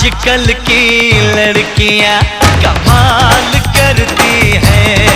आजकल की लड़कियाँ कमाल करती हैं।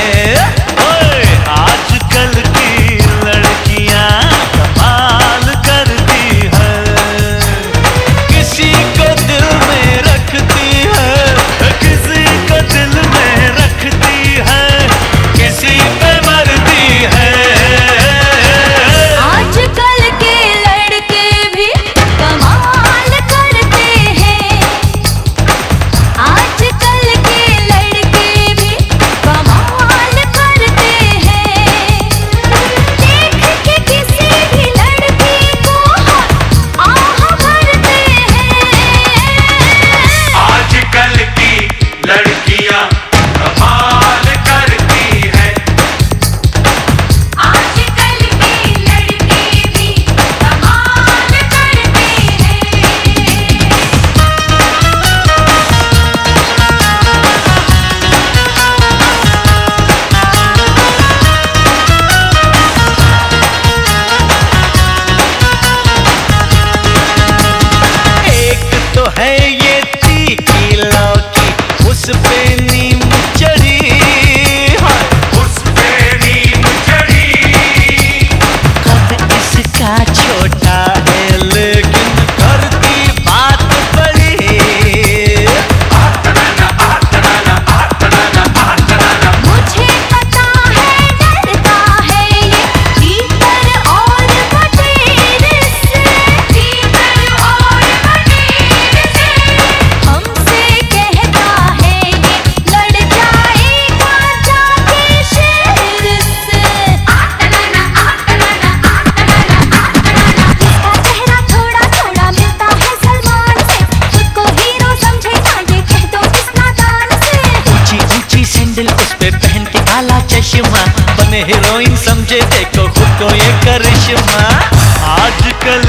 हीरोइन समझे देखो खुद को ये करिश्मा। आजकल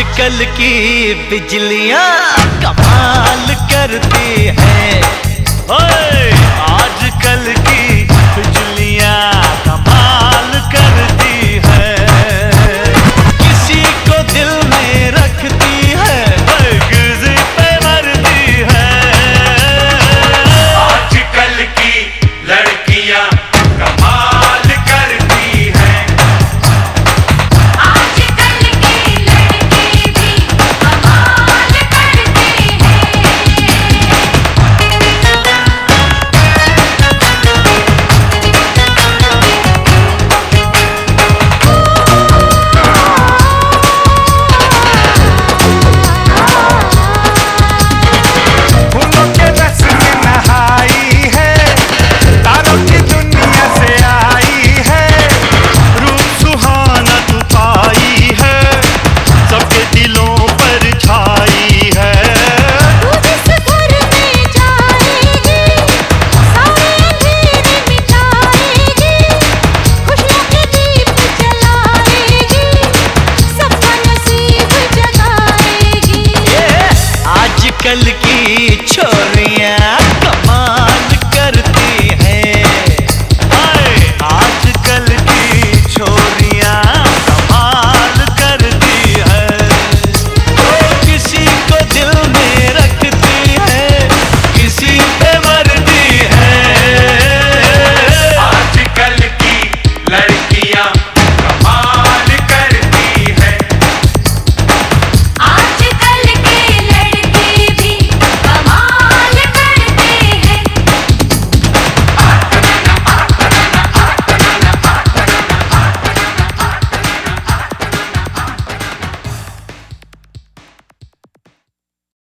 आजकल की बिजलियाँ कमाल करती हैं। आजकल की